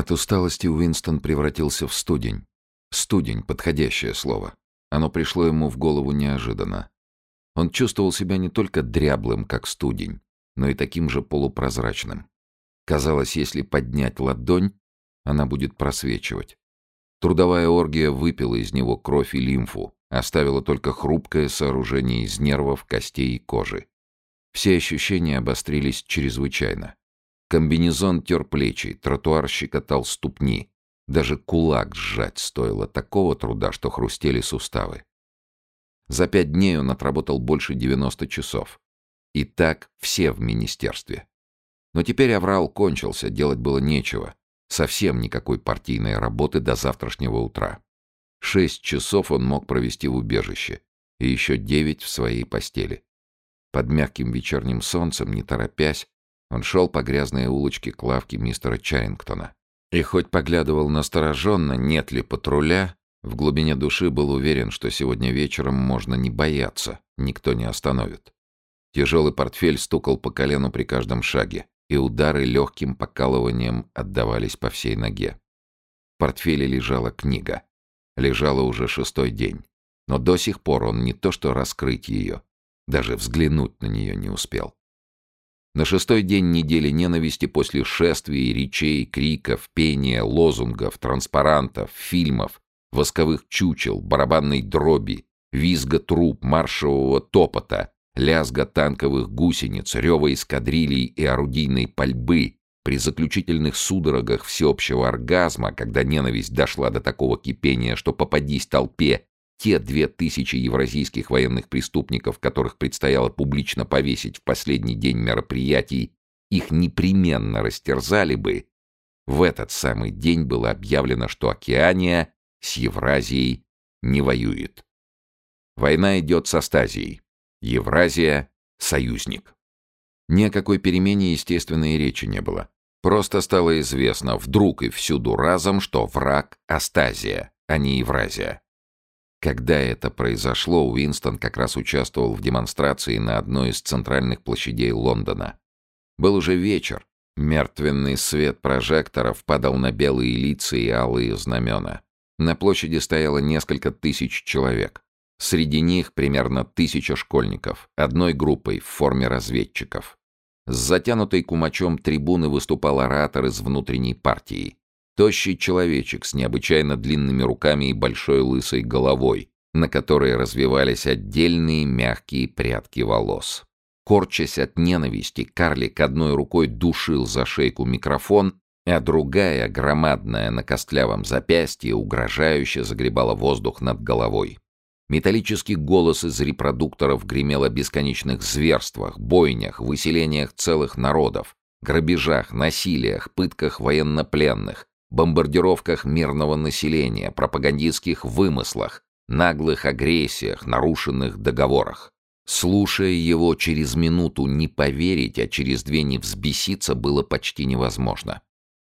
От усталости Уинстон превратился в студень. Студень — подходящее слово. Оно пришло ему в голову неожиданно. Он чувствовал себя не только дряблым, как студень, но и таким же полупрозрачным. Казалось, если поднять ладонь, она будет просвечивать. Трудовая оргия выпила из него кровь и лимфу, оставила только хрупкое сооружение из нервов, костей и кожи. Все ощущения обострились чрезвычайно. Комбинезон тер плечи, тротуар щекотал ступни. Даже кулак сжать стоило такого труда, что хрустели суставы. За пять дней он отработал больше 90 часов. И так все в министерстве. Но теперь аврал кончился, делать было нечего. Совсем никакой партийной работы до завтрашнего утра. Шесть часов он мог провести в убежище, и еще девять в своей постели. Под мягким вечерним солнцем, не торопясь, он шел по грязной улочке к лавке мистера Чарингтона. И хоть поглядывал настороженно, нет ли патруля, в глубине души был уверен, что сегодня вечером можно не бояться, никто не остановит. Тяжелый портфель стукал по колену при каждом шаге, и удары легким покалыванием отдавались по всей ноге. В портфеле лежала книга. Лежала уже шестой день. Но до сих пор он не то что раскрыть ее, даже взглянуть на нее не успел. На шестой день недели ненависти после шествий, речей, криков, пения, лозунгов, транспарантов, фильмов, восковых чучел, барабанной дроби, визга труп, маршевого топота, лязга танковых гусениц, рева эскадрилий и орудийной пальбы, при заключительных судорогах всеобщего оргазма, когда ненависть дошла до такого кипения, что попадись толпе те две тысячи евразийских военных преступников, которых предстояло публично повесить в последний день мероприятий, их непременно растерзали бы, в этот самый день было объявлено, что Океания с Евразией не воюет. Война идет с Астазией. Евразия — союзник. Ни о какой перемене, естественно, и речи не было. Просто стало известно вдруг и всюду разом, что враг — Астазия, а не Евразия. Когда это произошло, Уинстон как раз участвовал в демонстрации на одной из центральных площадей Лондона. Был уже вечер. Мертвенный свет прожекторов падал на белые лица и алые знамена. На площади стояло несколько тысяч человек. Среди них примерно тысяча школьников, одной группой в форме разведчиков. С затянутой кумачом трибуны выступал оратор из внутренней партии. Тощий человечек с необычайно длинными руками и большой лысой головой, на которой развивались отдельные мягкие прядки волос. Корчась от ненависти, карлик одной рукой душил за шейку микрофон, а другая, громадная на костлявом запястье, угрожающе загребала воздух над головой. Металлический голос из репродукторов гремел о бесконечных зверствах, бойнях, выселениях целых народов, грабежах, насилиях, пытках военнопленных, бомбардировках мирного населения, пропагандистских вымыслах, наглых агрессиях, нарушенных договорах. Слушая его через минуту не поверить, а через две не взбеситься было почти невозможно.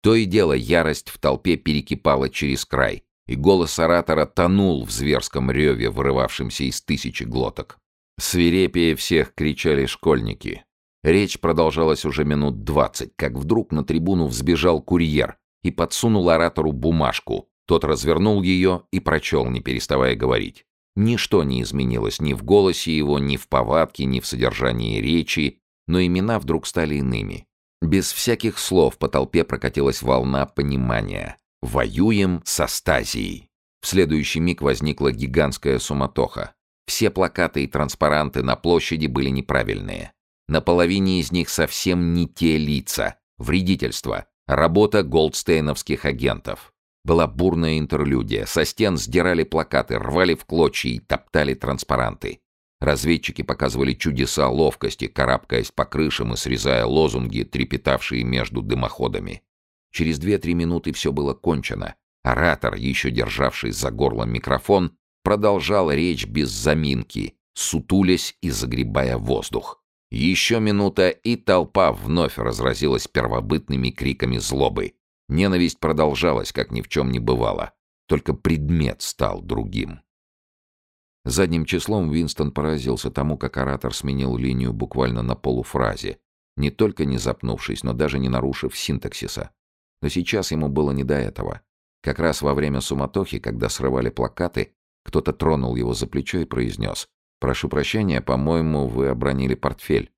То и дело ярость в толпе перекипала через край, и голос оратора тонул в зверском реве, вырывавшемся из тысячи глоток. Свирепее всех кричали школьники. Речь продолжалась уже минут двадцать, как вдруг на трибуну взбежал курьер и подсунул оратору бумажку. Тот развернул ее и прочел, не переставая говорить. Ничто не изменилось ни в голосе его, ни в повадке, ни в содержании речи, но имена вдруг стали иными. Без всяких слов по толпе прокатилась волна понимания. «Воюем с Астазией». В следующий миг возникла гигантская суматоха. Все плакаты и транспаранты на площади были неправильные. На половине из них совсем не те лица. Вредительство, Работа голдстейновских агентов. Была бурная интерлюдия. Со стен сдирали плакаты, рвали в клочья и топтали транспаранты. Разведчики показывали чудеса ловкости, карабкаясь по крышам и срезая лозунги, трепетавшие между дымоходами. Через две-три минуты все было кончено. Оратор, еще державший за горло микрофон, продолжал речь без заминки, сутулясь и загребая воздух. Еще минута, и толпа вновь разразилась первобытными криками злобы. Ненависть продолжалась, как ни в чем не бывало. Только предмет стал другим. Задним числом Винстон поразился тому, как оратор сменил линию буквально на полуфразе, не только не запнувшись, но даже не нарушив синтаксиса. Но сейчас ему было не до этого. Как раз во время суматохи, когда срывали плакаты, кто-то тронул его за плечо и произнес «Прошу прощения, по-моему, вы обронили портфель».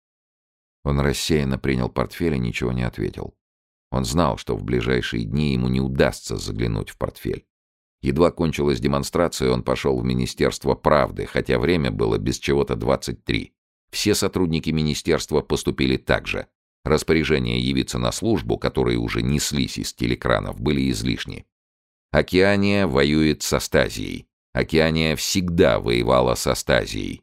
Он рассеянно принял портфель и ничего не ответил. Он знал, что в ближайшие дни ему не удастся заглянуть в портфель. Едва кончилась демонстрация, он пошел в Министерство правды, хотя время было без чего-то 23. Все сотрудники министерства поступили так же. Распоряжения явиться на службу, которые уже неслись из телекранов, были излишни. Океания воюет с Астазией. Океания всегда воевала с Астазией.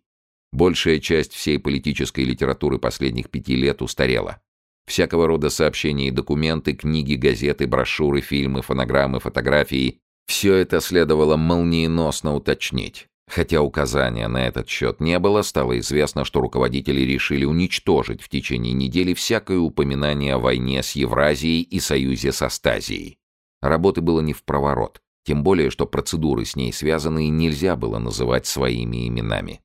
Большая часть всей политической литературы последних пяти лет устарела. Всякого рода сообщения и документы, книги, газеты, брошюры, фильмы, фонограммы, фотографии – все это следовало молниеносно уточнить. Хотя указания на этот счет не было, стало известно, что руководители решили уничтожить в течение недели всякое упоминание о войне с Евразией и союзе с Астазией. Работы было не в проворот, тем более, что процедуры с ней связанные нельзя было называть своими именами.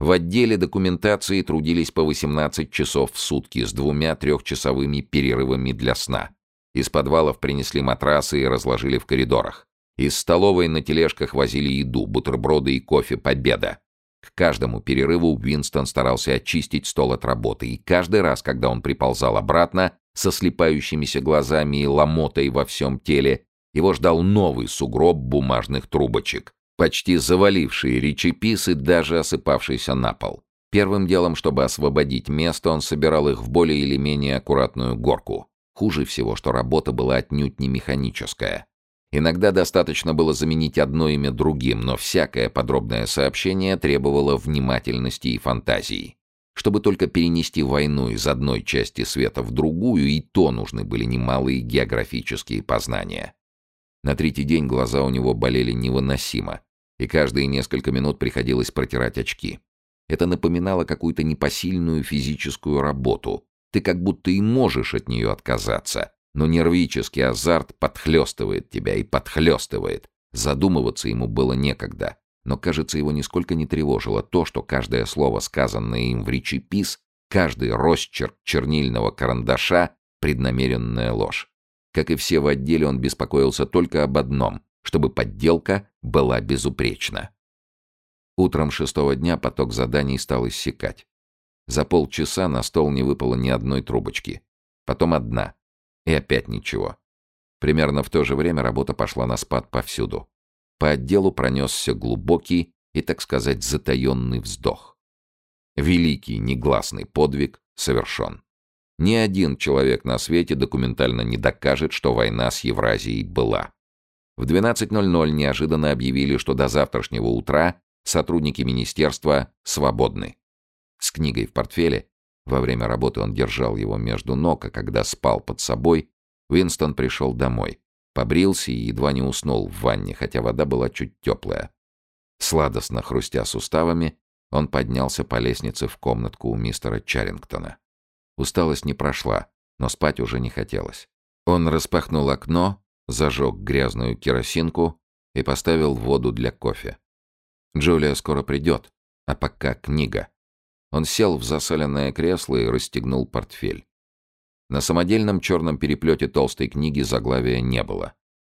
В отделе документации трудились по 18 часов в сутки с двумя трехчасовыми перерывами для сна. Из подвалов принесли матрасы и разложили в коридорах. Из столовой на тележках возили еду, бутерброды и кофе «Победа». К каждому перерыву Уинстон старался очистить стол от работы, и каждый раз, когда он приползал обратно, со слепающимися глазами и ломотой во всем теле, его ждал новый сугроб бумажных трубочек, почти заваливший речепис даже осыпавшийся на пол. Первым делом, чтобы освободить место, он собирал их в более или менее аккуратную горку. Хуже всего, что работа была отнюдь не механическая. Иногда достаточно было заменить одно имя другим, но всякое подробное сообщение требовало внимательности и фантазии. Чтобы только перенести войну из одной части света в другую, и то нужны были немалые географические познания. На третий день глаза у него болели невыносимо, и каждые несколько минут приходилось протирать очки. Это напоминало какую-то непосильную физическую работу. Ты как будто и можешь от нее отказаться, но нервический азарт подхлестывает тебя и подхлестывает. Задумываться ему было некогда. Но, кажется, его нисколько не тревожило то, что каждое слово, сказанное им в речепис, каждый росчерк чернильного карандаша — преднамеренная ложь. Как и все в отделе, он беспокоился только об одном — чтобы подделка была безупречна. Утром шестого дня поток заданий стал иссякать. За полчаса на стол не выпало ни одной трубочки. Потом одна — и опять ничего. Примерно в то же время работа пошла на спад повсюду. По отделу пронесся глубокий и, так сказать, затаенный вздох. Великий негласный подвиг совершен. Ни один человек на свете документально не докажет, что война с Евразией была. В 12.00 неожиданно объявили, что до завтрашнего утра сотрудники министерства свободны. С книгой в портфеле во время работы он держал его между ног, а когда спал под собой, Уинстон пришел домой. Побрился и едва не уснул в ванне, хотя вода была чуть теплая. Сладостно хрустя суставами, он поднялся по лестнице в комнатку у мистера Чарингтона. Усталость не прошла, но спать уже не хотелось. Он распахнул окно, зажег грязную керосинку и поставил воду для кофе. Джулия скоро придет, а пока книга. Он сел в засаленное кресло и расстегнул портфель. На самодельном черном переплете толстой книги заглавия не было.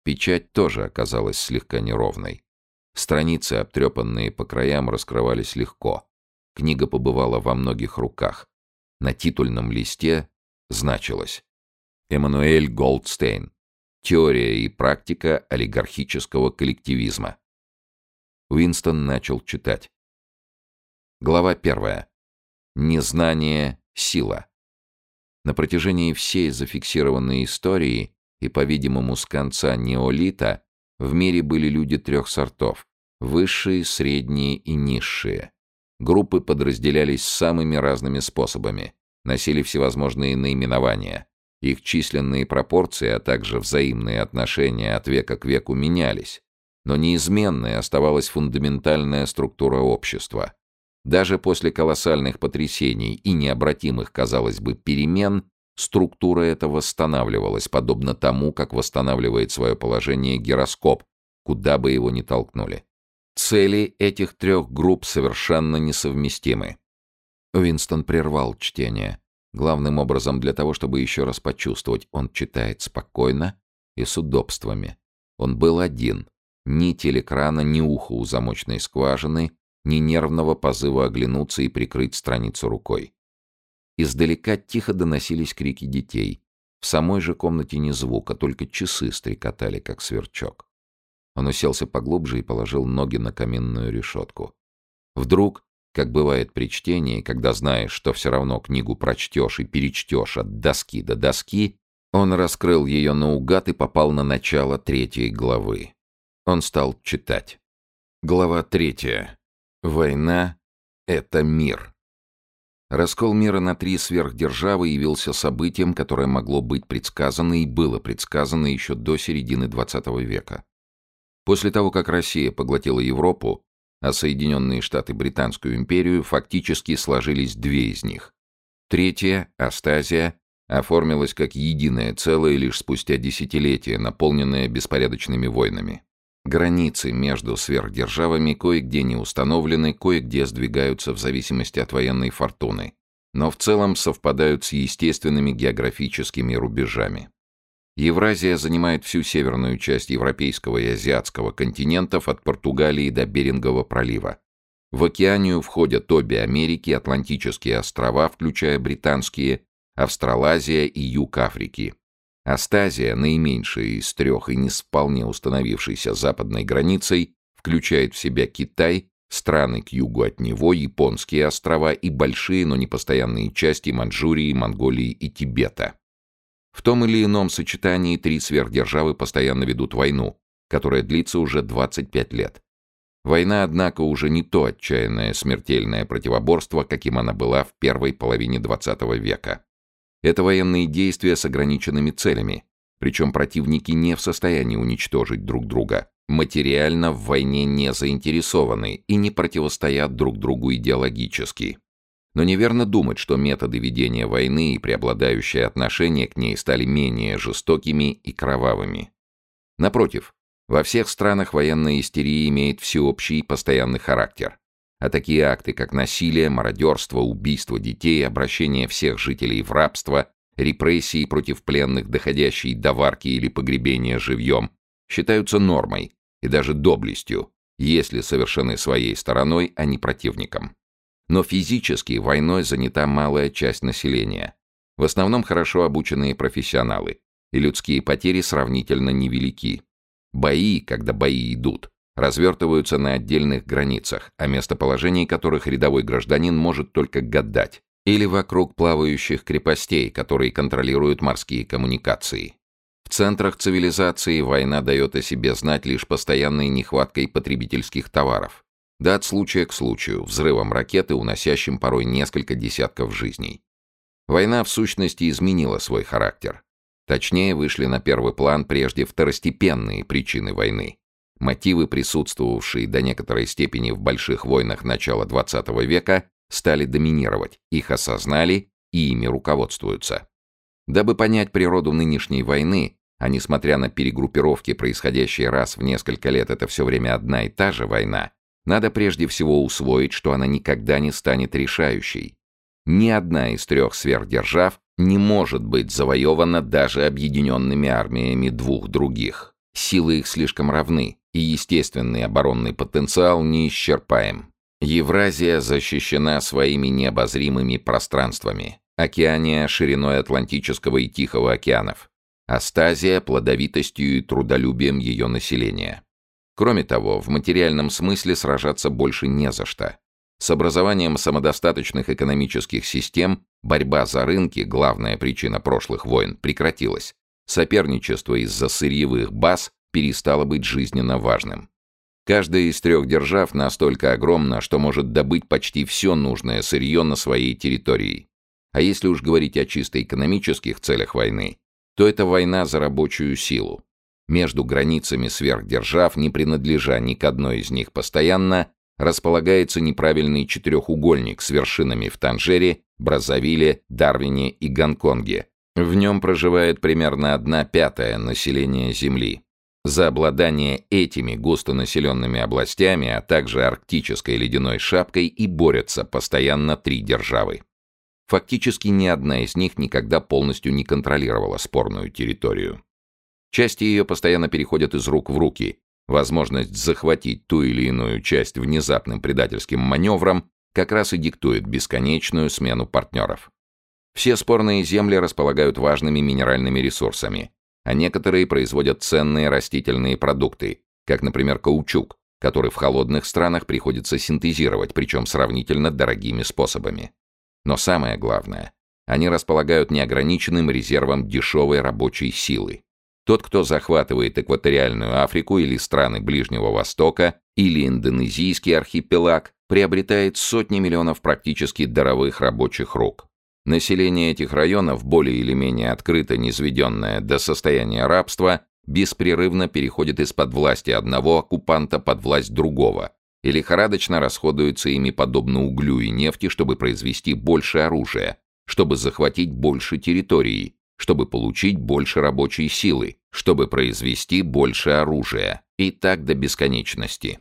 Печать тоже оказалась слегка неровной. Страницы, обтрепанные по краям, раскрывались легко. Книга побывала во многих руках. На титульном листе значилось «Эммануэль Голдстейн. Теория и практика олигархического коллективизма». Уинстон начал читать. Глава первая. Незнание — сила. На протяжении всей зафиксированной истории и, по-видимому, с конца неолита в мире были люди трех сортов — высшие, средние и низшие. Группы подразделялись самыми разными способами, носили всевозможные наименования. Их численные пропорции, а также взаимные отношения от века к веку менялись. Но неизменной оставалась фундаментальная структура общества — даже после колоссальных потрясений и необратимых, казалось бы, перемен, структура эта восстанавливалась, подобно тому, как восстанавливает свое положение гироскоп, куда бы его ни толкнули. Цели этих трех групп совершенно несовместимы. Уинстон прервал чтение. Главным образом для того, чтобы еще раз почувствовать, он читает спокойно и с удобствами. Он был один. Ни телекрана, ни уха у замочной скважины, ни нервного позыва оглянуться и прикрыть страницу рукой. Издалека тихо доносились крики детей. В самой же комнате ни звука, только часы стрекотали, как сверчок. Он уселся поглубже и положил ноги на каминную решетку. Вдруг, как бывает при чтении, когда знаешь, что все равно книгу прочтешь и перечтешь от доски до доски, он раскрыл ее наугад и попал на начало третьей главы. Он стал читать. Глава третья. Война — это мир. Раскол мира на три сверхдержавы явился событием, которое могло быть предсказано и было предсказано еще до середины XX века. После того, как Россия поглотила Европу, а Соединенные Штаты Британскую империю, фактически сложились две из них. Третья, Астазия, оформилась как единое целое лишь спустя десятилетия, наполненное беспорядочными войнами. Границы между сверхдержавами кое-где не установлены, кое-где сдвигаются в зависимости от военной фортуны, но в целом совпадают с естественными географическими рубежами. Евразия занимает всю северную часть европейского и азиатского континентов от Португалии до Берингового пролива. В океанию входят обе Америки, Атлантические острова, включая британские, Австралазия и юг Африки. Астазия, наименьшая из трех и не вполне установившейся западной границей, включает в себя Китай, страны к югу от него, японские острова и большие, но непостоянные части Манчжурии, Монголии и Тибета. В том или ином сочетании три сверхдержавы постоянно ведут войну, которая длится уже 25 лет. Война, однако, уже не то отчаянное смертельное противоборство, каким она была в первой половине XX века. Это военные действия с ограниченными целями, причем противники не в состоянии уничтожить друг друга, материально в войне не заинтересованы и не противостоят друг другу идеологически. Но неверно думать, что методы ведения войны и преобладающее отношение к ней стали менее жестокими и кровавыми. Напротив, во всех странах военная истерия имеет всеобщий и постоянный характер а такие акты, как насилие, мародерство, убийство детей, обращение всех жителей в рабство, репрессии против пленных, доходящие до варки или погребения живьем, считаются нормой и даже доблестью, если совершены своей стороной, а не противником. Но физически войной занята малая часть населения. В основном хорошо обученные профессионалы, и людские потери сравнительно невелики. Бои, когда бои идут, развертываются на отдельных границах, о местоположении которых рядовой гражданин может только гадать, или вокруг плавающих крепостей, которые контролируют морские коммуникации. В центрах цивилизации война дает о себе знать лишь постоянной нехваткой потребительских товаров. Да от случая к случаю, взрывом ракеты, уносящим порой несколько десятков жизней. Война в сущности изменила свой характер. Точнее, вышли на первый план прежде второстепенные причины войны Мотивы, присутствовавшие до некоторой степени в больших войнах начала XX века, стали доминировать, их осознали и ими руководствуются. Дабы понять природу нынешней войны, а несмотря на перегруппировки, происходящие раз в несколько лет, это все время одна и та же война, надо прежде всего усвоить, что она никогда не станет решающей. Ни одна из трех сверхдержав не может быть завоевана даже объединенными армиями двух других. Силы их слишком равны, и естественный оборонный потенциал неисчерпаем. Евразия защищена своими необозримыми пространствами. Океания шириной Атлантического и Тихого океанов. Астазия плодовитостью и трудолюбием ее населения. Кроме того, в материальном смысле сражаться больше не за что. С образованием самодостаточных экономических систем борьба за рынки, главная причина прошлых войн, прекратилась. Соперничество из-за сырьевых баз перестало быть жизненно важным. Каждая из трех держав настолько огромна, что может добыть почти все нужное сырье на своей территории. А если уж говорить о чисто экономических целях войны, то это война за рабочую силу. Между границами сверхдержав, не принадлежа ни к одной из них постоянно, располагается неправильный четырехугольник с вершинами в Танжере, Браззавиле, Дарвине и Гонконге. В нем проживает примерно одна пятая населения Земли. За обладание этими густонаселенными областями, а также арктической ледяной шапкой и борются постоянно три державы. Фактически ни одна из них никогда полностью не контролировала спорную территорию. Части ее постоянно переходят из рук в руки. Возможность захватить ту или иную часть внезапным предательским маневром как раз и диктует бесконечную смену партнеров. Все спорные земли располагают важными минеральными ресурсами, а некоторые производят ценные растительные продукты, как, например, каучук, который в холодных странах приходится синтезировать, причем сравнительно дорогими способами. Но самое главное, они располагают неограниченным резервом дешевой рабочей силы. Тот, кто захватывает экваториальную Африку или страны Ближнего Востока, или индонезийский архипелаг, приобретает сотни миллионов практически даровых рабочих рук. Население этих районов, более или менее открыто низведенное до состояния рабства, беспрерывно переходит из-под власти одного оккупанта под власть другого и лихорадочно расходуется ими подобно углю и нефти, чтобы произвести больше оружия, чтобы захватить больше территории, чтобы получить больше рабочей силы, чтобы произвести больше оружия, и так до бесконечности.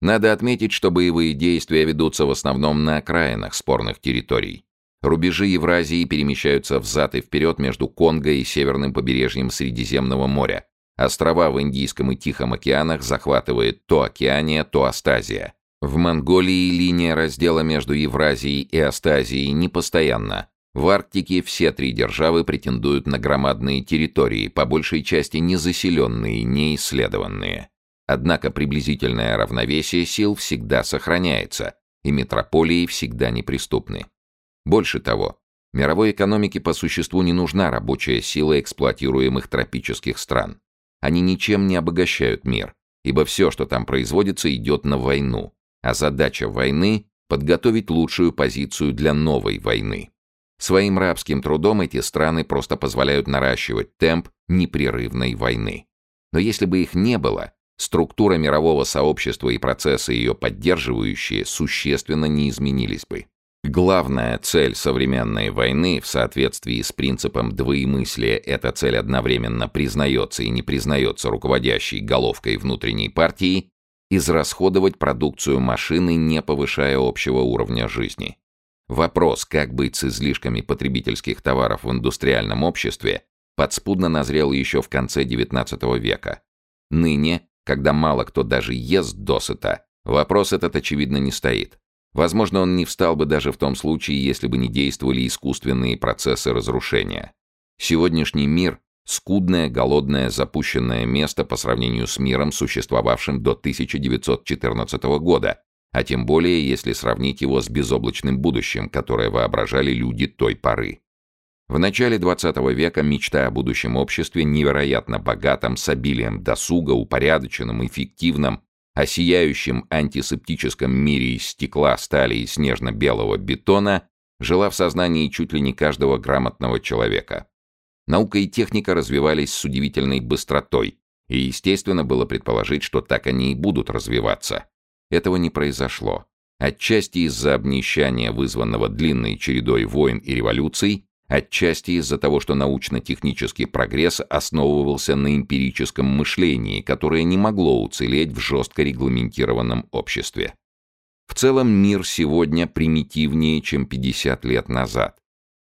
Надо отметить, что боевые действия ведутся в основном на окраинах спорных территорий. Рубежи Евразии перемещаются взад и вперед между Конго и северным побережьем Средиземного моря. Острова в Индийском и Тихом океанах захватывает то Океания, то Астазия. В Монголии линия раздела между Евразией и Астазией непостоянна. В Арктике все три державы претендуют на громадные территории, по большей части незаселенные, неисследованные. Однако приблизительное равновесие сил всегда сохраняется, и метрополии всегда неприступны. Больше того, мировой экономике по существу не нужна рабочая сила эксплуатируемых тропических стран. Они ничем не обогащают мир, ибо все, что там производится, идет на войну, а задача войны — подготовить лучшую позицию для новой войны. Своим рабским трудом эти страны просто позволяют наращивать темп непрерывной войны. Но если бы их не было, структура мирового сообщества и процессы ее поддерживающие существенно не изменились бы. Главная цель современной войны в соответствии с принципом двоемыслия эта цель одновременно признается и не признается руководящей головкой внутренней партии израсходовать продукцию машины, не повышая общего уровня жизни. Вопрос, как быть с излишками потребительских товаров в индустриальном обществе, подспудно назрел еще в конце XIX века. Ныне, когда мало кто даже ест досыта, вопрос этот очевидно не стоит. Возможно, он не встал бы даже в том случае, если бы не действовали искусственные процессы разрушения. Сегодняшний мир — скудное, голодное, запущенное место по сравнению с миром, существовавшим до 1914 года, а тем более, если сравнить его с безоблачным будущим, которое воображали люди той поры. В начале XX века мечта о будущем обществе, невероятно богатом, с обилием досуга, упорядоченном, эффективном, о сияющем антисептическом мире из стекла, стали и снежно-белого бетона жила в сознании чуть ли не каждого грамотного человека. Наука и техника развивались с удивительной быстротой, и естественно было предположить, что так они и будут развиваться. Этого не произошло. Отчасти из-за обнищания, вызванного длинной чередой войн и революций, Отчасти из-за того, что научно-технический прогресс основывался на эмпирическом мышлении, которое не могло уцелеть в жестко регламентированном обществе. В целом мир сегодня примитивнее, чем 50 лет назад.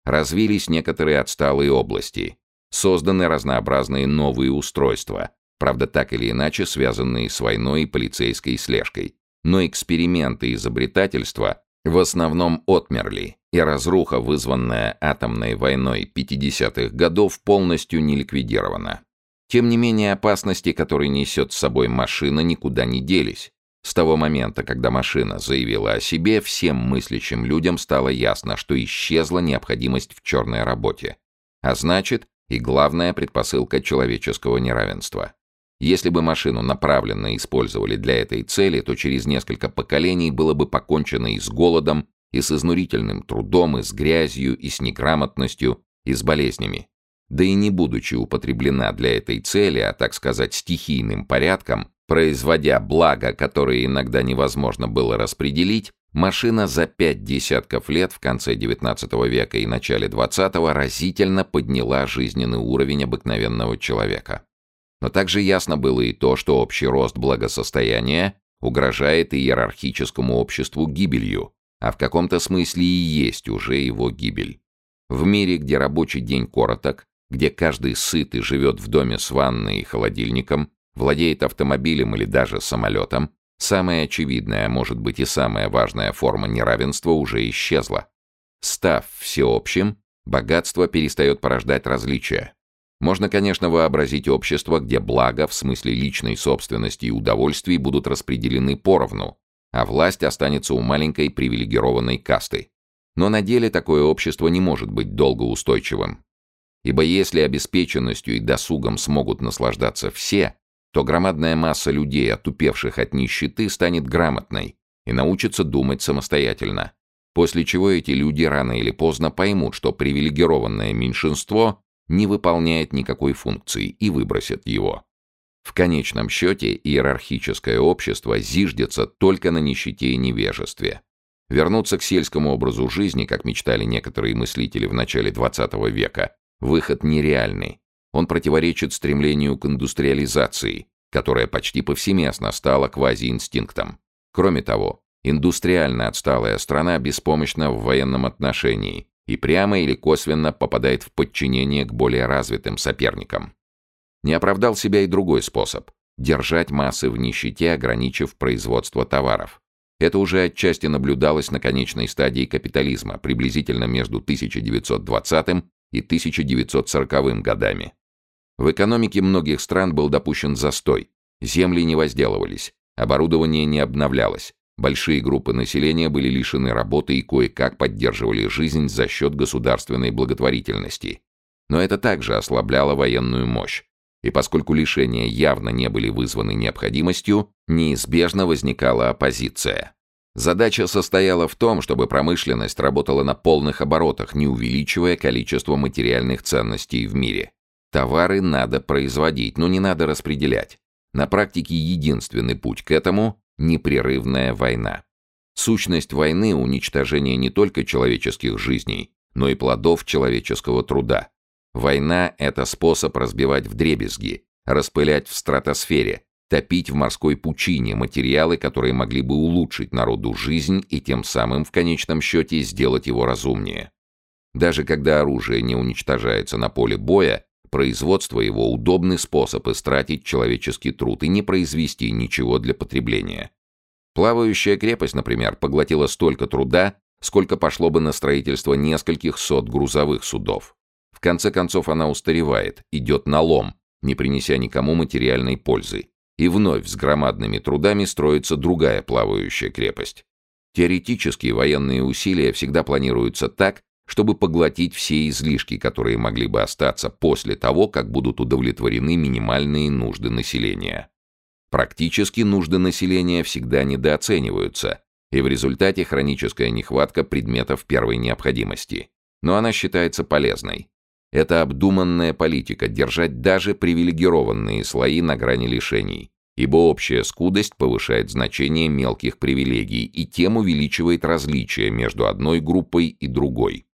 Развились некоторые отсталые области, созданы разнообразные новые устройства, правда так или иначе связанные с войной и полицейской слежкой. Но эксперименты изобретательства в основном отмерли, и разруха, вызванная атомной войной 50-х годов, полностью не ликвидирована. Тем не менее, опасности, которые несет с собой машина, никуда не делись. С того момента, когда машина заявила о себе, всем мыслящим людям стало ясно, что исчезла необходимость в черной работе. А значит, и главная предпосылка человеческого неравенства. Если бы машину направленно использовали для этой цели, то через несколько поколений было бы покончено и с голодом, и с изнурительным трудом, и с грязью, и с неграмотностью, и с болезнями. Да и не будучи употреблена для этой цели, а так сказать стихийным порядком, производя благо, которое иногда невозможно было распределить, машина за пять десятков лет в конце XIX века и начале XX разительно подняла жизненный уровень обыкновенного человека. Но также ясно было и то, что общий рост благосостояния угрожает иерархическому обществу гибелью, а в каком-то смысле и есть уже его гибель. В мире, где рабочий день короток, где каждый сыт и живет в доме с ванной и холодильником, владеет автомобилем или даже самолетом, самая очевидная, может быть и самая важная форма неравенства уже исчезла. Став всеобщим, богатство перестает порождать различия. Можно, конечно, вообразить общество, где блага в смысле личной собственности и удовольствий будут распределены поровну, а власть останется у маленькой привилегированной касты. Но на деле такое общество не может быть долгоустойчивым. Ибо если обеспеченностью и досугом смогут наслаждаться все, то громадная масса людей, отупевших от нищеты, станет грамотной и научится думать самостоятельно. После чего эти люди рано или поздно поймут, что привилегированное меньшинство не выполняет никакой функции и выбросят его. В конечном счете иерархическое общество зиждется только на нищете и невежестве. Вернуться к сельскому образу жизни, как мечтали некоторые мыслители в начале XX века, выход нереальный. Он противоречит стремлению к индустриализации, которая почти повсеместно стала квазиинстинктом. Кроме того, индустриально отсталая страна беспомощна в военном отношении и прямо или косвенно попадает в подчинение к более развитым соперникам. Не оправдал себя и другой способ – держать массы в нищете, ограничив производство товаров. Это уже отчасти наблюдалось на конечной стадии капитализма, приблизительно между 1920 и 1940 годами. В экономике многих стран был допущен застой, земли не возделывались, оборудование не обновлялось, большие группы населения были лишены работы и кое-как поддерживали жизнь за счет государственной благотворительности. Но это также ослабляло военную мощь. И поскольку лишения явно не были вызваны необходимостью, неизбежно возникала оппозиция. Задача состояла в том, чтобы промышленность работала на полных оборотах, не увеличивая количество материальных ценностей в мире. Товары надо производить, но не надо распределять. На практике единственный путь к этому – непрерывная война. Сущность войны – уничтожение не только человеческих жизней, но и плодов человеческого труда. Война – это способ разбивать вдребезги, распылять в стратосфере, топить в морской пучине материалы, которые могли бы улучшить народу жизнь и тем самым в конечном счете сделать его разумнее. Даже когда оружие не уничтожается на поле боя, производство его – удобный способ истратить человеческий труд и не произвести ничего для потребления. Плавающая крепость, например, поглотила столько труда, сколько пошло бы на строительство нескольких сот грузовых судов. В конце концов она устаревает, идет на лом, не принеся никому материальной пользы. И вновь с громадными трудами строится другая плавающая крепость. Теоретически военные усилия всегда планируются так, чтобы поглотить все излишки, которые могли бы остаться после того, как будут удовлетворены минимальные нужды населения. Практически нужды населения всегда недооцениваются, и в результате хроническая нехватка предметов первой необходимости. Но она считается полезной. Это обдуманная политика держать даже привилегированные слои на грани лишений, ибо общая скудость повышает значение мелких привилегий и тем увеличивает различия между одной группой и другой.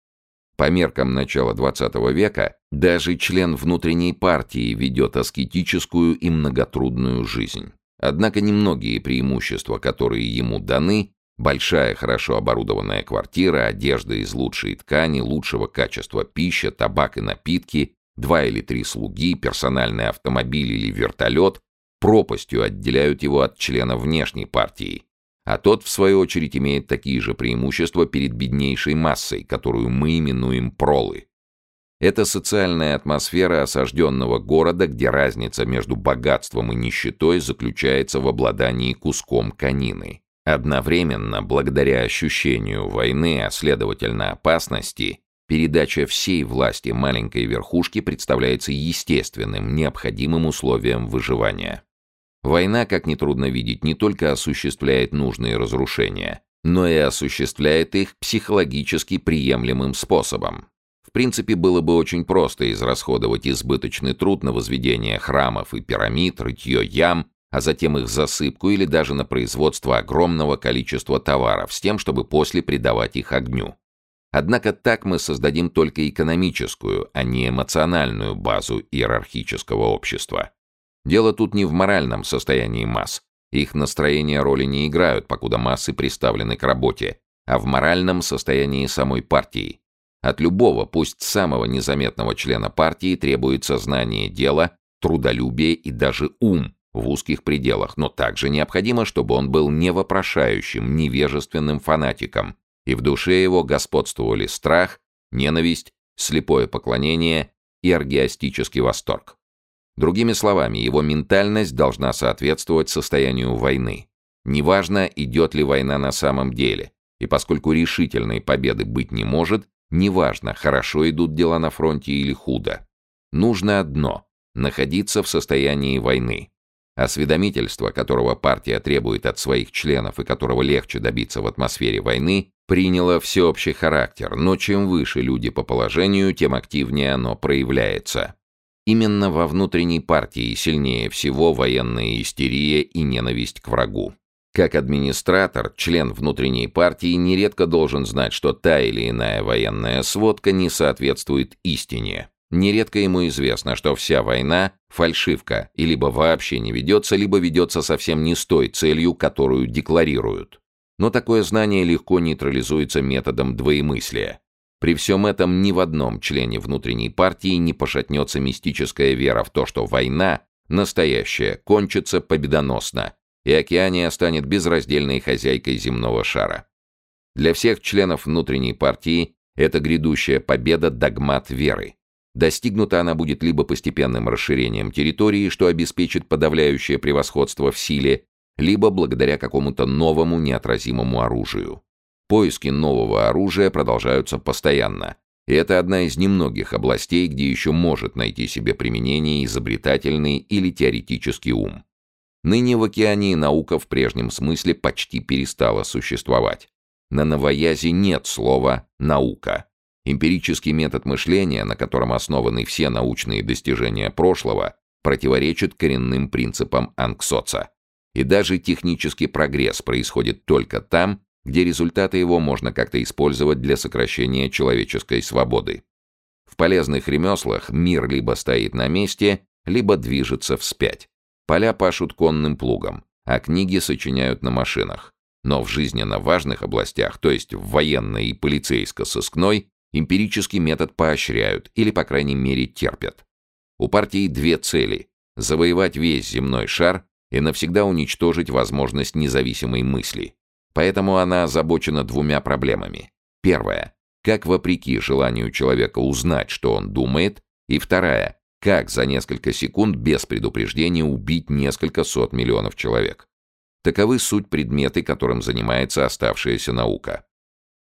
По меркам начала XX века даже член внутренней партии ведет аскетическую и многотрудную жизнь. Однако немногие преимущества, которые ему даны, Большая, хорошо оборудованная квартира, одежда из лучшей ткани, лучшего качества пища, табак и напитки, два или три слуги, персональный автомобиль или вертолет пропастью отделяют его от члена внешней партии, а тот, в свою очередь, имеет такие же преимущества перед беднейшей массой, которую мы именуем пролы. Это социальная атмосфера осажденного города, где разница между богатством и нищетой заключается в обладании куском конины. Одновременно, благодаря ощущению войны, а следовательно опасности, передача всей власти маленькой верхушки представляется естественным, необходимым условием выживания. Война, как нетрудно видеть, не только осуществляет нужные разрушения, но и осуществляет их психологически приемлемым способом. В принципе, было бы очень просто израсходовать избыточный труд на возведение храмов и пирамид, рытье ям а затем их засыпку или даже на производство огромного количества товаров с тем, чтобы после придавать их огню. Однако так мы создадим только экономическую, а не эмоциональную базу иерархического общества. Дело тут не в моральном состоянии масс. Их настроения роли не играют, покуда массы приставлены к работе, а в моральном состоянии самой партии. От любого, пусть самого незаметного члена партии требуется знание дела, трудолюбие и даже ум в узких пределах, но также необходимо, чтобы он был не вопрошающим, невежественным фанатиком, и в душе его господствовали страх, ненависть, слепое поклонение и аргиастический восторг. Другими словами, его ментальность должна соответствовать состоянию войны. Неважно, идет ли война на самом деле, и поскольку решительной победы быть не может, неважно, хорошо идут дела на фронте или худо. Нужно одно – находиться в состоянии войны. Осведомительство, которого партия требует от своих членов и которого легче добиться в атмосфере войны, приняло всеобщий характер, но чем выше люди по положению, тем активнее оно проявляется. Именно во внутренней партии сильнее всего военная истерия и ненависть к врагу. Как администратор, член внутренней партии нередко должен знать, что та или иная военная сводка не соответствует истине. Нередко ему известно, что вся война – фальшивка, и либо вообще не ведется, либо ведется совсем не с той целью, которую декларируют. Но такое знание легко нейтрализуется методом двоемыслия. При всем этом ни в одном члене внутренней партии не пошатнется мистическая вера в то, что война, настоящая, кончится победоносно, и Океания станет безраздельной хозяйкой земного шара. Для всех членов внутренней партии это грядущая победа – догмат веры. Достигнута она будет либо постепенным расширением территории, что обеспечит подавляющее превосходство в силе, либо благодаря какому-то новому неотразимому оружию. Поиски нового оружия продолжаются постоянно, и это одна из немногих областей, где еще может найти себе применение изобретательный или теоретический ум. Ныне в океане наука в прежнем смысле почти перестала существовать. На новоязе нет слова «наука». Эмпирический метод мышления, на котором основаны все научные достижения прошлого, противоречит коренным принципам Анксоца. И даже технический прогресс происходит только там, где результаты его можно как-то использовать для сокращения человеческой свободы. В полезных ремеслах мир либо стоит на месте, либо движется вспять. Поля пашут конным плугом, а книги сочиняют на машинах. Но в жизненно важных областях, то есть в военной и полицейско-сыскной, Эмпирический метод поощряют или, по крайней мере, терпят. У партии две цели – завоевать весь земной шар и навсегда уничтожить возможность независимой мысли. Поэтому она озабочена двумя проблемами. Первая – как вопреки желанию человека узнать, что он думает, и вторая – как за несколько секунд без предупреждения убить несколько сот миллионов человек. Таковы суть предметы, которым занимается оставшаяся наука.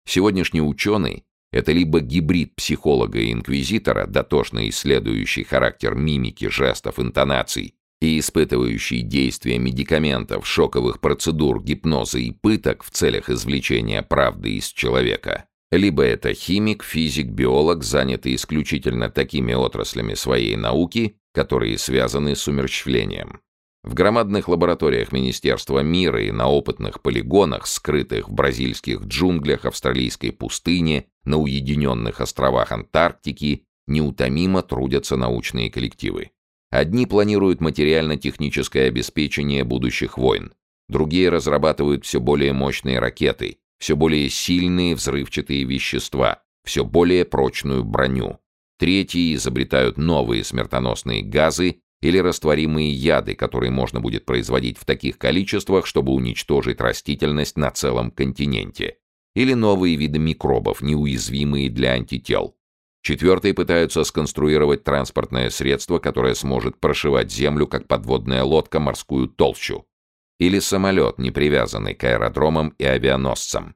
Сегодняшний ученый это либо гибрид психолога и инквизитора, дотошно исследующий характер мимики, жестов, интонаций и испытывающий действия медикаментов, шоковых процедур, гипноза и пыток в целях извлечения правды из человека. Либо это химик, физик, биолог, занятый исключительно такими отраслями своей науки, которые связаны с умерщвлением. В громадных лабораториях Министерства мира и на опытных полигонах, скрытых в бразильских джунглях, австралийской пустыне, на уединенных островах Антарктики, неутомимо трудятся научные коллективы. Одни планируют материально-техническое обеспечение будущих войн, другие разрабатывают все более мощные ракеты, все более сильные взрывчатые вещества, все более прочную броню. Третьи изобретают новые смертоносные газы или растворимые яды, которые можно будет производить в таких количествах, чтобы уничтожить растительность на целом континенте, или новые виды микробов, неуязвимые для антител. Четвертые пытаются сконструировать транспортное средство, которое сможет прошивать Землю, как подводная лодка, морскую толщу. Или самолет, не привязанный к аэродромам и авианосцам.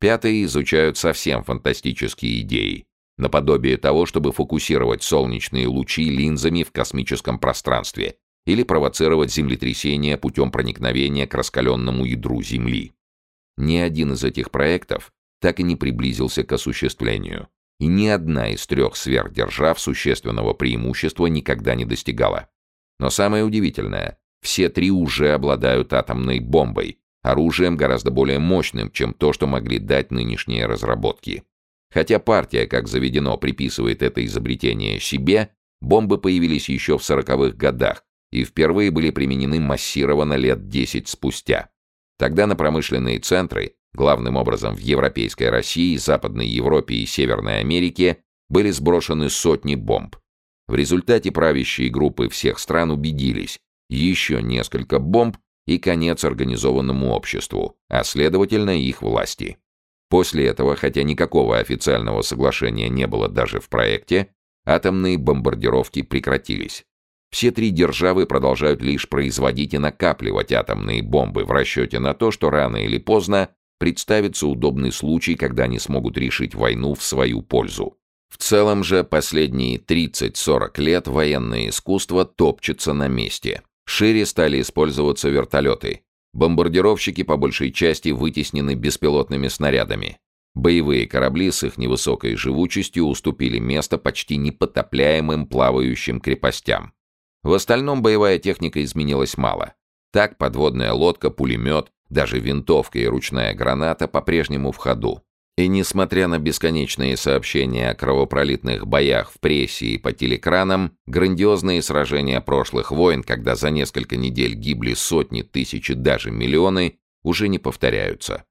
Пятые изучают совсем фантастические идеи, наподобие того, чтобы фокусировать солнечные лучи линзами в космическом пространстве или провоцировать землетрясение путем проникновения к раскаленному ядру Земли. Ни один из этих проектов так и не приблизился к осуществлению, и ни одна из трех сверхдержав существенного преимущества никогда не достигала. Но самое удивительное, все три уже обладают атомной бомбой, оружием гораздо более мощным, чем то, что могли дать нынешние разработки. Хотя партия, как заведено, приписывает это изобретение себе, бомбы появились еще в сороковых годах и впервые были применены массированно лет 10 спустя. Тогда на промышленные центры главным образом в Европейской России, Западной Европе и Северной Америке, были сброшены сотни бомб. В результате правящие группы всех стран убедились, еще несколько бомб и конец организованному обществу, а следовательно их власти. После этого, хотя никакого официального соглашения не было даже в проекте, атомные бомбардировки прекратились. Все три державы продолжают лишь производить и накапливать атомные бомбы в расчете на то, что рано или поздно представится удобный случай, когда они смогут решить войну в свою пользу. В целом же последние 30-40 лет военное искусство топчется на месте. Шире стали использоваться вертолеты. Бомбардировщики по большей части вытеснены беспилотными снарядами. Боевые корабли с их невысокой живучестью уступили место почти непотопляемым плавающим крепостям. В остальном боевая техника изменилась мало. Так подводная лодка, пулемет, даже винтовка и ручная граната по-прежнему в ходу. И несмотря на бесконечные сообщения о кровопролитных боях в прессе и по телекранам, грандиозные сражения прошлых войн, когда за несколько недель гибли сотни, тысячи, даже миллионы, уже не повторяются.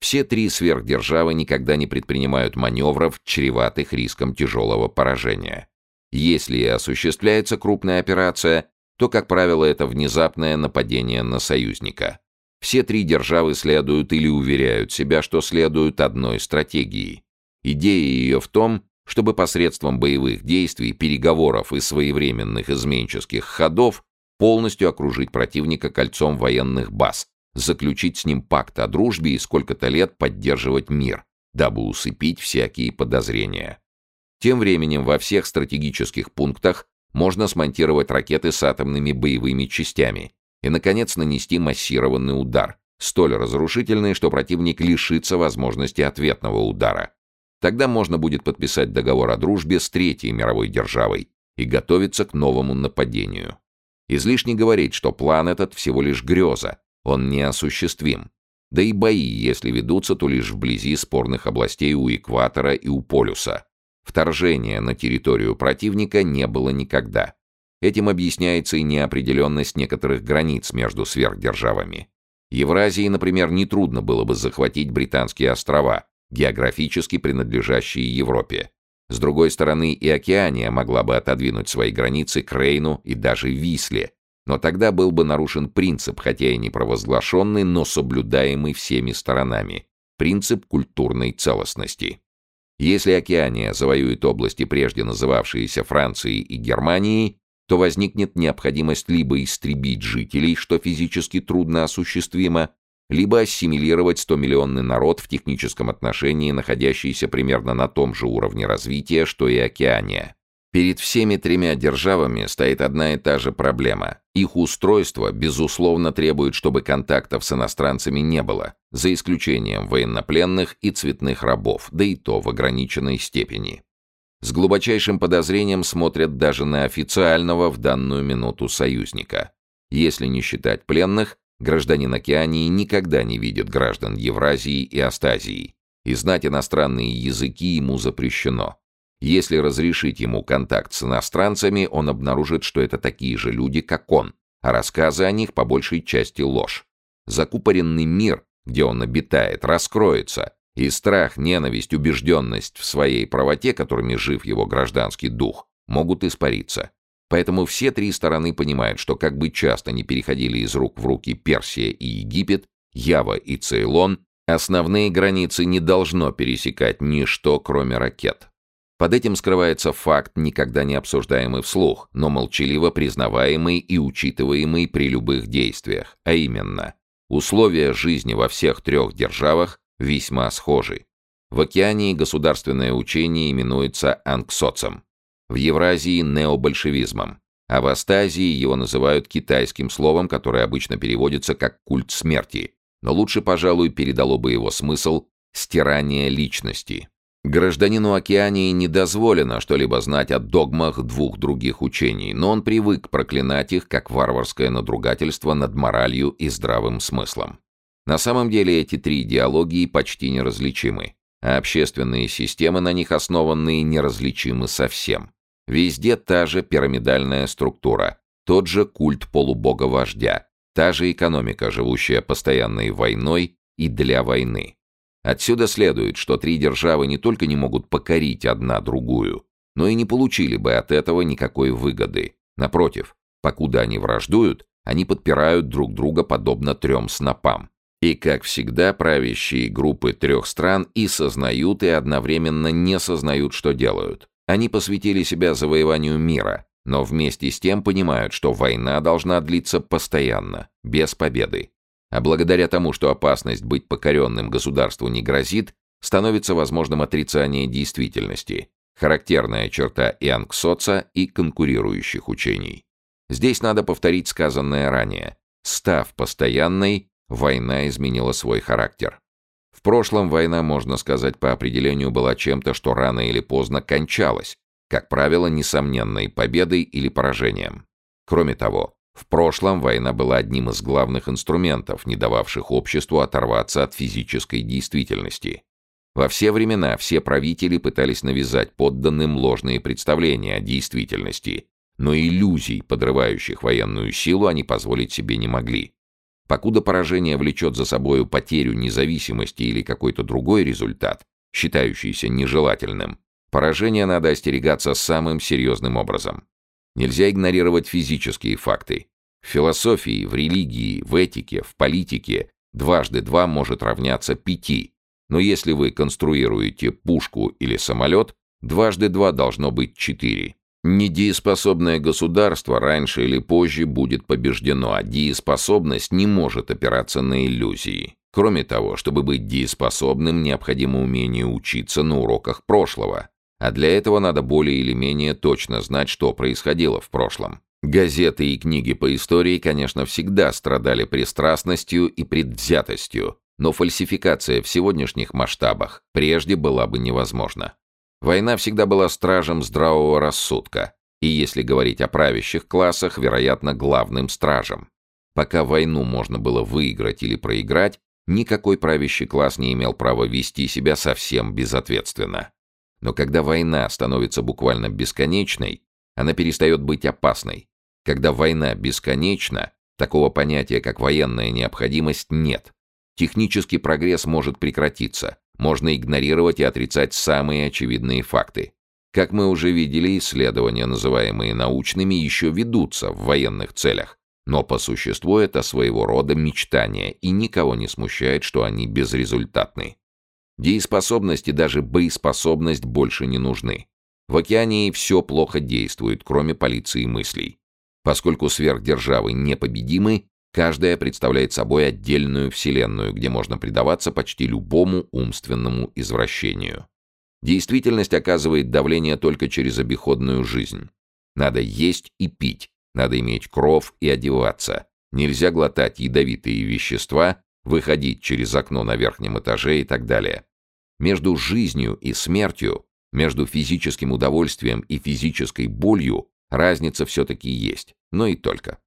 Все три сверхдержавы никогда не предпринимают маневров, чреватых риском тяжелого поражения. Если и осуществляется крупная операция, то, как правило, это внезапное нападение на союзника. Все три державы следуют или уверяют себя, что следуют одной стратегии. Идея ее в том, чтобы посредством боевых действий, переговоров и своевременных изменческих ходов полностью окружить противника кольцом военных баз, заключить с ним пакт о дружбе и сколько-то лет поддерживать мир, дабы усыпить всякие подозрения. Тем временем во всех стратегических пунктах можно смонтировать ракеты с атомными боевыми частями и, наконец, нанести массированный удар, столь разрушительный, что противник лишится возможности ответного удара. Тогда можно будет подписать договор о дружбе с Третьей мировой державой и готовиться к новому нападению. Излишне говорить, что план этот всего лишь греза, он неосуществим. Да и бои, если ведутся, то лишь вблизи спорных областей у экватора и у полюса. Вторжения на территорию противника не было никогда. Этим объясняется и неопределенность некоторых границ между сверхдержавами. Евразии, например, нетрудно было бы захватить британские острова, географически принадлежащие Европе. С другой стороны, и Океания могла бы отодвинуть свои границы к Рейну и даже Висле, но тогда был бы нарушен принцип, хотя и не провозглашенный, но соблюдаемый всеми сторонами – принцип культурной целостности. Если Океания завоюет области, прежде называвшиеся Францией и Германией, то возникнет необходимость либо истребить жителей, что физически трудно осуществимо, либо ассимилировать 100-миллионный народ в техническом отношении, находящийся примерно на том же уровне развития, что и Океания. Перед всеми тремя державами стоит одна и та же проблема. Их устройство, безусловно, требует, чтобы контактов с иностранцами не было, за исключением военнопленных и цветных рабов, да и то в ограниченной степени. С глубочайшим подозрением смотрят даже на официального в данную минуту союзника. Если не считать пленных, гражданин Океании никогда не видит граждан Евразии и Астазии, и знать иностранные языки ему запрещено. Если разрешить ему контакт с иностранцами, он обнаружит, что это такие же люди, как он, а рассказы о них по большей части ложь. Закупоренный мир, где он обитает, раскроется, и страх, ненависть, убежденность в своей правоте, которыми жив его гражданский дух, могут испариться. Поэтому все три стороны понимают, что как бы часто не переходили из рук в руки Персия и Египет, Ява и Цейлон, основные границы не должно пересекать ничто, кроме ракет. Под этим скрывается факт, никогда не обсуждаемый вслух, но молчаливо признаваемый и учитываемый при любых действиях, а именно, условия жизни во всех трех державах весьма схожи. В Океании государственное учение именуется анксоцем, в Евразии – необольшевизмом, а в Астазии его называют китайским словом, которое обычно переводится как «культ смерти», но лучше, пожалуй, передало бы его смысл «стирание личности». Гражданину Океании не дозволено что-либо знать о догмах двух других учений, но он привык проклинать их как варварское надругательство над моралью и здравым смыслом. На самом деле эти три идеологии почти неразличимы, а общественные системы, на них основанные, неразличимы совсем. Везде та же пирамидальная структура, тот же культ полубога-вождя, та же экономика, живущая постоянной войной и для войны. Отсюда следует, что три державы не только не могут покорить одна другую, но и не получили бы от этого никакой выгоды. Напротив, покуда они враждуют, они подпирают друг друга подобно трем снопам. И, как всегда, правящие группы трех стран и сознают, и одновременно не сознают, что делают. Они посвятили себя завоеванию мира, но вместе с тем понимают, что война должна длиться постоянно, без победы. А благодаря тому, что опасность быть покоренным государству не грозит, становится возможным отрицание действительности, характерная черта и анксоца, и конкурирующих учений. Здесь надо повторить сказанное ранее. Став постоянной, война изменила свой характер. В прошлом война, можно сказать, по определению была чем-то, что рано или поздно кончалось, как правило, несомненной победой или поражением. Кроме того, в прошлом война была одним из главных инструментов, не дававших обществу оторваться от физической действительности. Во все времена все правители пытались навязать подданным ложные представления о действительности, но иллюзий, подрывающих военную силу, они позволить себе не могли. Покуда поражение влечет за собою потерю независимости или какой-то другой результат, считающийся нежелательным, поражение надо остерегаться самым серьезным образом. Нельзя игнорировать физические факты. В философии, в религии, в этике, в политике дважды два может равняться пяти. Но если вы конструируете пушку или самолет, дважды два должно быть четыре. Недееспособное государство раньше или позже будет побеждено, а дееспособность не может опираться на иллюзии. Кроме того, чтобы быть дееспособным, необходимо умение учиться на уроках прошлого. А для этого надо более или менее точно знать, что происходило в прошлом. Газеты и книги по истории, конечно, всегда страдали пристрастностью и предвзятостью, но фальсификация в сегодняшних масштабах прежде была бы невозможна. Война всегда была стражем здравого рассудка, и если говорить о правящих классах, вероятно, главным стражем. Пока войну можно было выиграть или проиграть, никакой правящий класс не имел права вести себя совсем безответственно. Но когда война становится буквально бесконечной, она перестает быть опасной. Когда война бесконечна, такого понятия, как военная необходимость, нет. Технический прогресс может прекратиться, можно игнорировать и отрицать самые очевидные факты. Как мы уже видели, исследования, называемые научными, еще ведутся в военных целях. Но по существу это своего рода мечтания, и никого не смущает, что они безрезультатны. Дееспособность и даже боеспособность больше не нужны. В океане все плохо действует, кроме полиции мыслей. Поскольку сверхдержавы непобедимы, Каждая представляет собой отдельную вселенную, где можно предаваться почти любому умственному извращению. Действительность оказывает давление только через обиходную жизнь. Надо есть и пить, надо иметь кров и одеваться. Нельзя глотать ядовитые вещества, выходить через окно на верхнем этаже и так далее. Между жизнью и смертью, между физическим удовольствием и физической болью разница все-таки есть, но и только.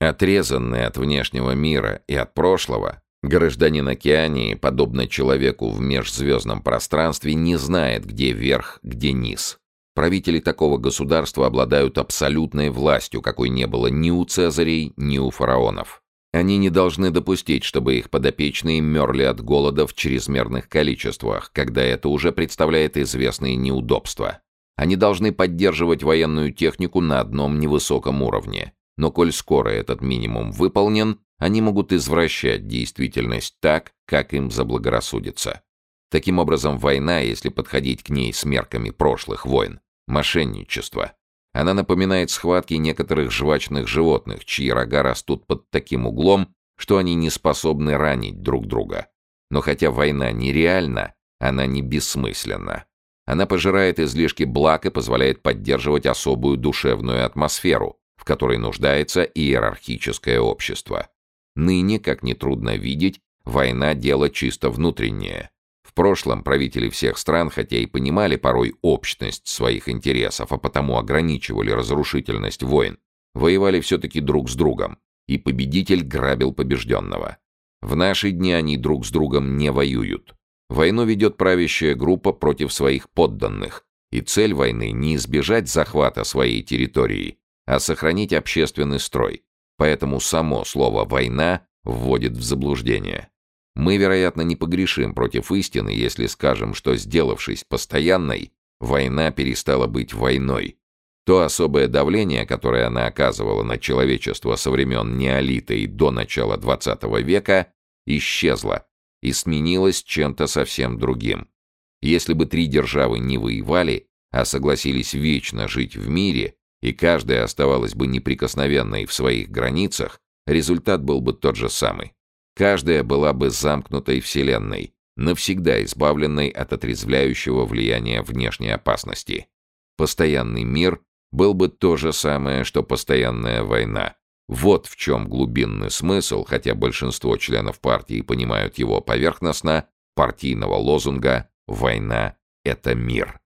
Отрезанный от внешнего мира и от прошлого, гражданин Океании, подобно человеку в межзвездном пространстве, не знает, где верх, где низ. Правители такого государства обладают абсолютной властью, какой не было ни у цезарей, ни у фараонов. Они не должны допустить, чтобы их подопечные мерли от голода в чрезмерных количествах, когда это уже представляет известные неудобства. Они должны поддерживать военную технику на одном невысоком уровне. Но коль скоро этот минимум выполнен, они могут извращать действительность так, как им заблагорассудится. Таким образом, война, если подходить к ней с мерками прошлых войн, мошенничество. Она напоминает схватки некоторых жвачных животных, чьи рога растут под таким углом, что они не способны ранить друг друга. Но хотя война нереальна, она не бессмысленна. Она пожирает излишки благ и позволяет поддерживать особую душевную атмосферу, в которой нуждается иерархическое общество. Ныне, как нетрудно видеть, война – дело чисто внутреннее. В прошлом правители всех стран, хотя и понимали порой общность своих интересов, а потому ограничивали разрушительность войн, воевали все-таки друг с другом, и победитель грабил побежденного. В наши дни они друг с другом не воюют. Войну ведет правящая группа против своих подданных, и цель войны не избежать захвата своей территории, а сохранить общественный строй, поэтому само слово «война» вводит в заблуждение. Мы, вероятно, не погрешим против истины, если скажем, что, сделавшись постоянной, война перестала быть войной. То особое давление, которое она оказывала на человечество со времен неолита и до начала XX века, исчезло и сменилось чем-то совсем другим. Если бы три державы не воевали, а согласились вечно жить в мире, и каждая оставалась бы неприкосновенной в своих границах, результат был бы тот же самый. Каждая была бы замкнутой вселенной, навсегда избавленной от отрезвляющего влияния внешней опасности. Постоянный мир был бы то же самое, что постоянная война. Вот в чем глубинный смысл, хотя большинство членов партии понимают его поверхностно, партийного лозунга «Война – это мир».